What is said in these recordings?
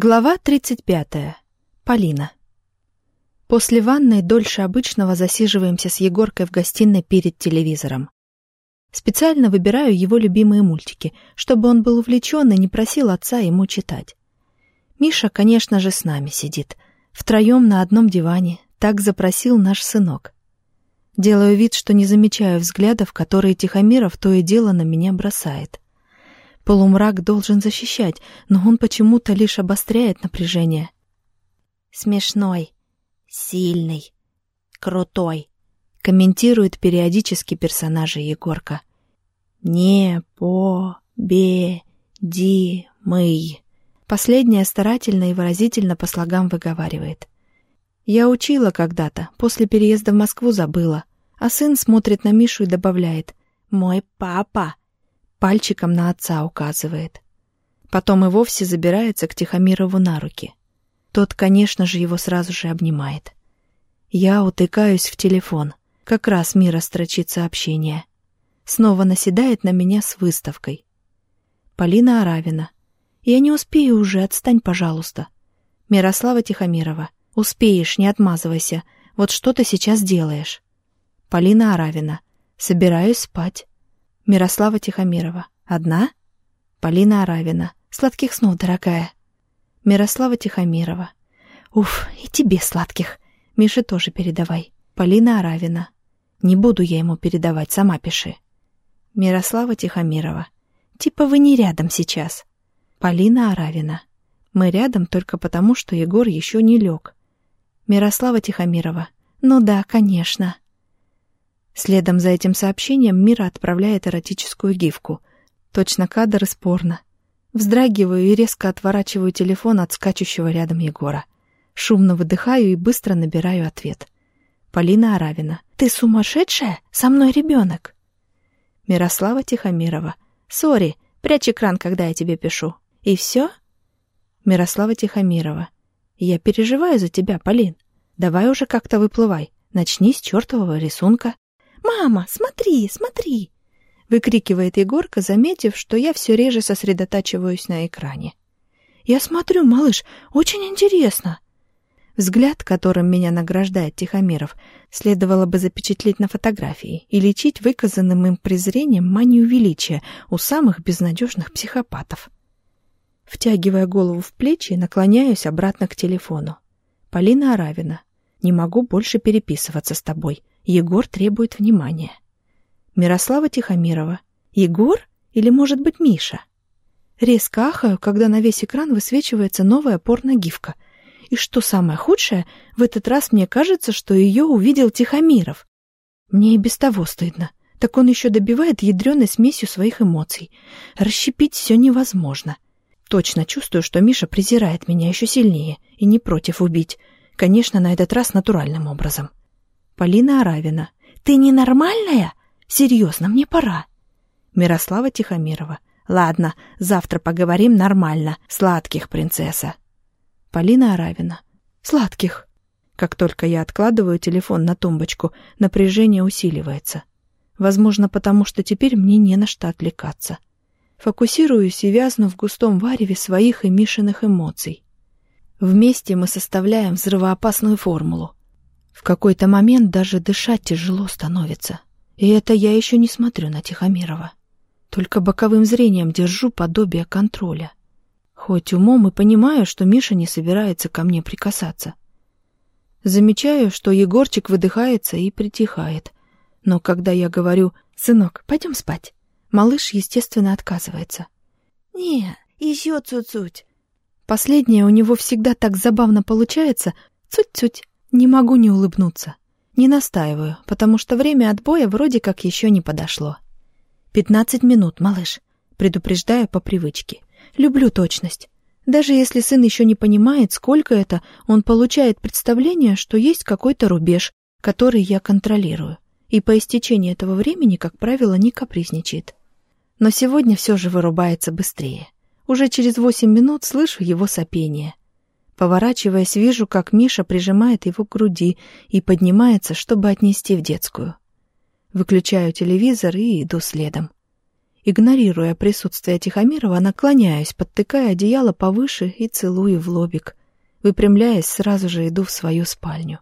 Глава 35. Полина. После ванной дольше обычного засиживаемся с Егоркой в гостиной перед телевизором. Специально выбираю его любимые мультики, чтобы он был увлечен и не просил отца ему читать. Миша, конечно же, с нами сидит. Втроем на одном диване. Так запросил наш сынок. Делаю вид, что не замечаю взглядов, которые Тихомиров то и дело на меня бросает. Полумрак должен защищать, но он почему-то лишь обостряет напряжение. «Смешной, сильный, крутой», — комментирует периодически персонажа Егорка. «Не по бе ди мы». Последняя старательно и выразительно по слогам выговаривает. Я учила когда-то, после переезда в Москву забыла. А сын смотрит на Мишу и добавляет «Мой папа». Пальчиком на отца указывает. Потом и вовсе забирается к Тихомирову на руки. Тот, конечно же, его сразу же обнимает. Я утыкаюсь в телефон. Как раз Мира строчит сообщение. Снова наседает на меня с выставкой. Полина Аравина. Я не успею уже, отстань, пожалуйста. Мирослава Тихомирова. Успеешь, не отмазывайся. Вот что ты сейчас делаешь? Полина Аравина. Собираюсь спать. Мирослава Тихомирова. Одна? Полина Аравина. Сладких снов, дорогая. Мирослава Тихомирова. Уф, и тебе сладких. Мише тоже передавай. Полина Аравина. Не буду я ему передавать, сама пиши. Мирослава Тихомирова. Типа вы не рядом сейчас. Полина Аравина. Мы рядом только потому, что Егор еще не лег. Мирослава Тихомирова. Ну да, конечно. Следом за этим сообщением Мира отправляет эротическую гифку. Точно кадр из порно. Вздрагиваю и резко отворачиваю телефон от скачущего рядом Егора. Шумно выдыхаю и быстро набираю ответ. Полина Аравина. «Ты сумасшедшая? Со мной ребенок!» Мирослава Тихомирова. «Сори, прячь экран, когда я тебе пишу». «И все?» Мирослава Тихомирова. «Я переживаю за тебя, Полин. Давай уже как-то выплывай. Начни с чертового рисунка». «Мама, смотри, смотри!» — выкрикивает Егорка, заметив, что я все реже сосредотачиваюсь на экране. «Я смотрю, малыш, очень интересно!» Взгляд, которым меня награждает Тихомиров, следовало бы запечатлеть на фотографии и лечить выказанным им презрением манию величия у самых безнадежных психопатов. Втягивая голову в плечи, наклоняюсь обратно к телефону. «Полина Аравина, не могу больше переписываться с тобой. Егор требует внимания. Мирослава Тихомирова. Егор или, может быть, Миша? Резко ахаю, когда на весь экран высвечивается новая порногифка. И что самое худшее, в этот раз мне кажется, что ее увидел Тихомиров. Мне и без того стыдно. Так он еще добивает ядреной смесью своих эмоций. Расщепить все невозможно. Точно чувствую, что Миша презирает меня еще сильнее и не против убить. Конечно, на этот раз натуральным образом. Полина Аравина. «Ты ненормальная? Серьезно, мне пора». Мирослава Тихомирова. «Ладно, завтра поговорим нормально. Сладких, принцесса». Полина Аравина. «Сладких». Как только я откладываю телефон на тумбочку, напряжение усиливается. Возможно, потому что теперь мне не на что отвлекаться. Фокусируюсь и вязну в густом вареве своих и Мишиных эмоций. Вместе мы составляем взрывоопасную формулу. В какой-то момент даже дышать тяжело становится. И это я еще не смотрю на Тихомирова. Только боковым зрением держу подобие контроля. Хоть умом и понимаю, что Миша не собирается ко мне прикасаться. Замечаю, что Егорчик выдыхается и притихает. Но когда я говорю «Сынок, пойдем спать», малыш, естественно, отказывается. «Не, еще цуть-цуть». Последнее у него всегда так забавно получается «цуть-цуть». Не могу не улыбнуться. Не настаиваю, потому что время отбоя вроде как еще не подошло. «Пятнадцать минут, малыш», предупреждаю по привычке. Люблю точность. Даже если сын еще не понимает, сколько это, он получает представление, что есть какой-то рубеж, который я контролирую. И по истечении этого времени, как правило, не капризничает. Но сегодня все же вырубается быстрее. Уже через восемь минут слышу его сопение. Поворачиваясь, вижу, как Миша прижимает его к груди и поднимается, чтобы отнести в детскую. Выключаю телевизор и иду следом. Игнорируя присутствие Тихомирова, наклоняюсь, подтыкая одеяло повыше и целую в лобик. Выпрямляясь, сразу же иду в свою спальню.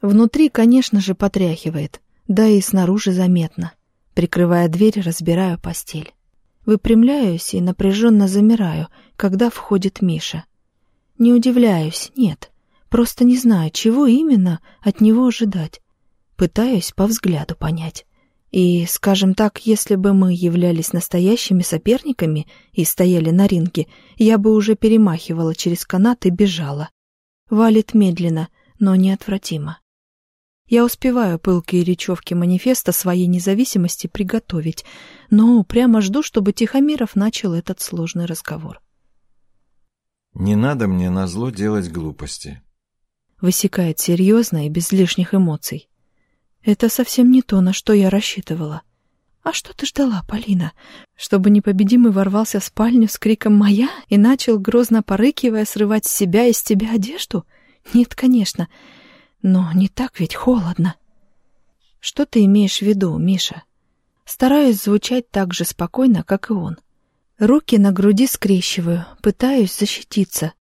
Внутри, конечно же, потряхивает, да и снаружи заметно. Прикрывая дверь, разбираю постель. Выпрямляюсь и напряженно замираю, когда входит Миша. Не удивляюсь, нет. Просто не знаю, чего именно от него ожидать. Пытаюсь по взгляду понять. И, скажем так, если бы мы являлись настоящими соперниками и стояли на ринге, я бы уже перемахивала через канат и бежала. Валит медленно, но неотвратимо. Я успеваю пылкие речевки манифеста своей независимости приготовить, но прямо жду, чтобы Тихомиров начал этот сложный разговор. «Не надо мне назло делать глупости», — высекает серьезно и без лишних эмоций. «Это совсем не то, на что я рассчитывала. А что ты ждала, Полина? Чтобы непобедимый ворвался в спальню с криком «Моя!» и начал, грозно порыкивая, срывать с себя и с тебя одежду? Нет, конечно. Но не так ведь холодно. Что ты имеешь в виду, Миша? Стараюсь звучать так же спокойно, как и он. Руки на груди скрещиваю, пытаюсь защититься.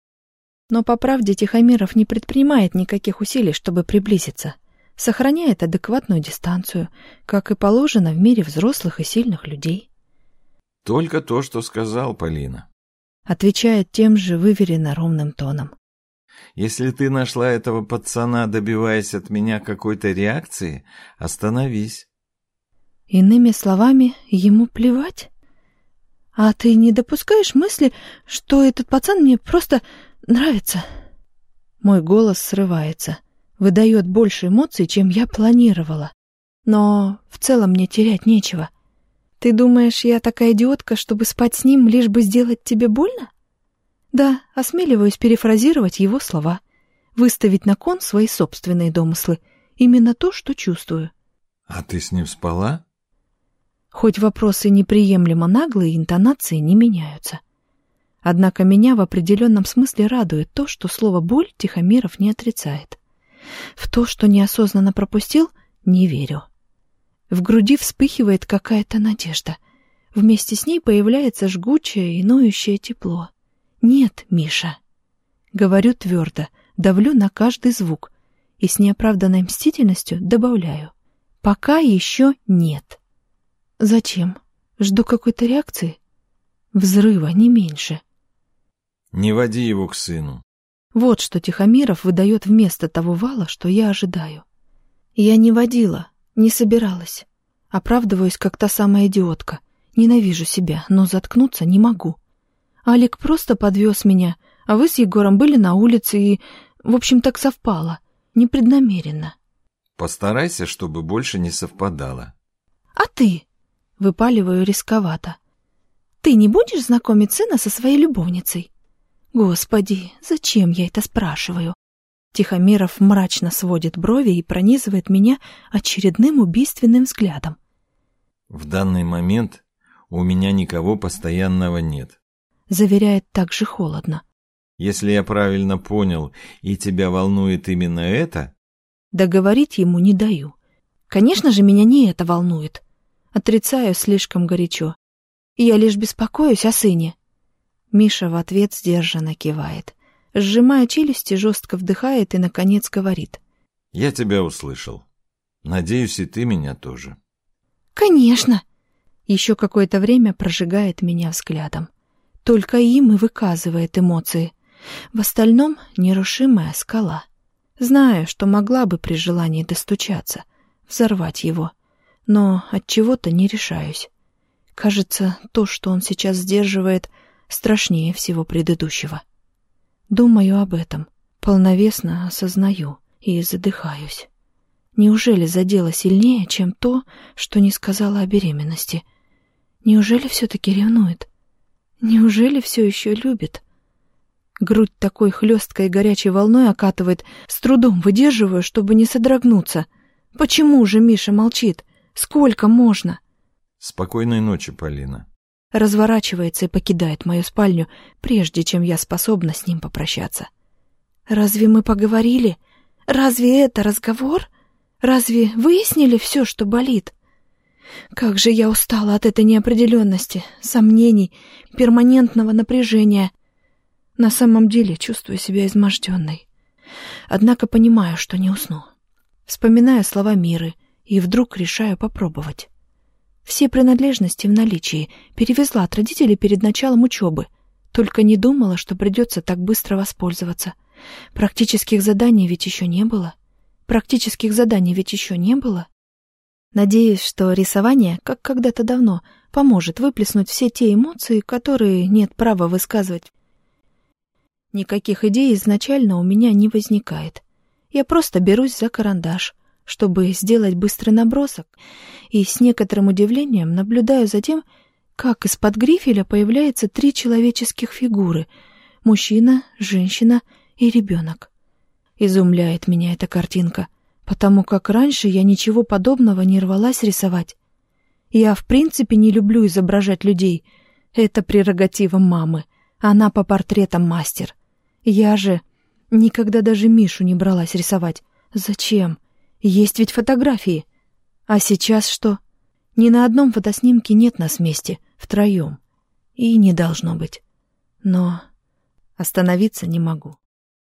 Но по правде Тихомиров не предпринимает никаких усилий, чтобы приблизиться. Сохраняет адекватную дистанцию, как и положено в мире взрослых и сильных людей. «Только то, что сказал Полина», — отвечает тем же выверенно ровным тоном. Если ты нашла этого пацана, добиваясь от меня какой-то реакции, остановись. Иными словами, ему плевать? А ты не допускаешь мысли, что этот пацан мне просто нравится? Мой голос срывается, выдает больше эмоций, чем я планировала. Но в целом мне терять нечего. Ты думаешь, я такая идиотка, чтобы спать с ним, лишь бы сделать тебе больно? Да, осмеливаюсь перефразировать его слова, выставить на кон свои собственные домыслы, именно то, что чувствую. А ты с ним спала? Хоть вопросы неприемлемо наглые, интонации не меняются. Однако меня в определенном смысле радует то, что слово «боль» Тихомиров не отрицает. В то, что неосознанно пропустил, не верю. В груди вспыхивает какая-то надежда. Вместе с ней появляется жгучее и ноющее тепло. «Нет, Миша». Говорю твердо, давлю на каждый звук и с неоправданной мстительностью добавляю. «Пока еще нет». «Зачем? Жду какой-то реакции?» «Взрыва, не меньше». «Не води его к сыну». Вот что Тихомиров выдает вместо того вала, что я ожидаю. Я не водила, не собиралась. Оправдываюсь, как та самая идиотка. Ненавижу себя, но заткнуться не могу. Алик просто подвез меня, а вы с Егором были на улице и... В общем, так совпало. Непреднамеренно. Постарайся, чтобы больше не совпадало. А ты? Выпаливаю рисковато. Ты не будешь знакомить сына со своей любовницей? Господи, зачем я это спрашиваю? Тихомиров мрачно сводит брови и пронизывает меня очередным убийственным взглядом. В данный момент у меня никого постоянного нет заверяет так же холодно. «Если я правильно понял, и тебя волнует именно это...» Договорить ему не даю. Конечно же, меня не это волнует. Отрицаю слишком горячо. Я лишь беспокоюсь о сыне. Миша в ответ сдержанно кивает. Сжимая челюсти, жестко вдыхает и, наконец, говорит. «Я тебя услышал. Надеюсь, и ты меня тоже». «Конечно!» Еще какое-то время прожигает меня взглядом. Только им и выказывает эмоции. В остальном нерушимая скала. Знаю, что могла бы при желании достучаться, взорвать его, но от чего-то не решаюсь. Кажется, то, что он сейчас сдерживает, страшнее всего предыдущего. Думаю об этом, полновесно осознаю и задыхаюсь. Неужели задело сильнее, чем то, что не сказала о беременности? Неужели все-таки ревнует? Неужели все еще любит? Грудь такой хлесткой горячей волной окатывает, с трудом выдерживаю, чтобы не содрогнуться. Почему же Миша молчит? Сколько можно? Спокойной ночи, Полина. Разворачивается и покидает мою спальню, прежде чем я способна с ним попрощаться. Разве мы поговорили? Разве это разговор? Разве выяснили все, что болит? Как же я устала от этой неопределенности, сомнений, перманентного напряжения. На самом деле чувствую себя изможденной. Однако понимаю, что не усну. Вспоминаю слова Миры и вдруг решаю попробовать. Все принадлежности в наличии перевезла от родителей перед началом учебы. Только не думала, что придется так быстро воспользоваться. Практических заданий ведь еще не было. Практических заданий ведь еще не было. Надеюсь, что рисование, как когда-то давно, поможет выплеснуть все те эмоции, которые нет права высказывать. Никаких идей изначально у меня не возникает. Я просто берусь за карандаш, чтобы сделать быстрый набросок, и с некоторым удивлением наблюдаю за тем, как из-под грифеля появляются три человеческих фигуры — мужчина, женщина и ребенок. Изумляет меня эта картинка, потому как раньше я ничего подобного не рвалась рисовать. Я в принципе не люблю изображать людей. Это прерогатива мамы. Она по портретам мастер. Я же никогда даже Мишу не бралась рисовать. Зачем? Есть ведь фотографии. А сейчас что? Ни на одном фотоснимке нет нас вместе, втроем. И не должно быть. Но остановиться не могу.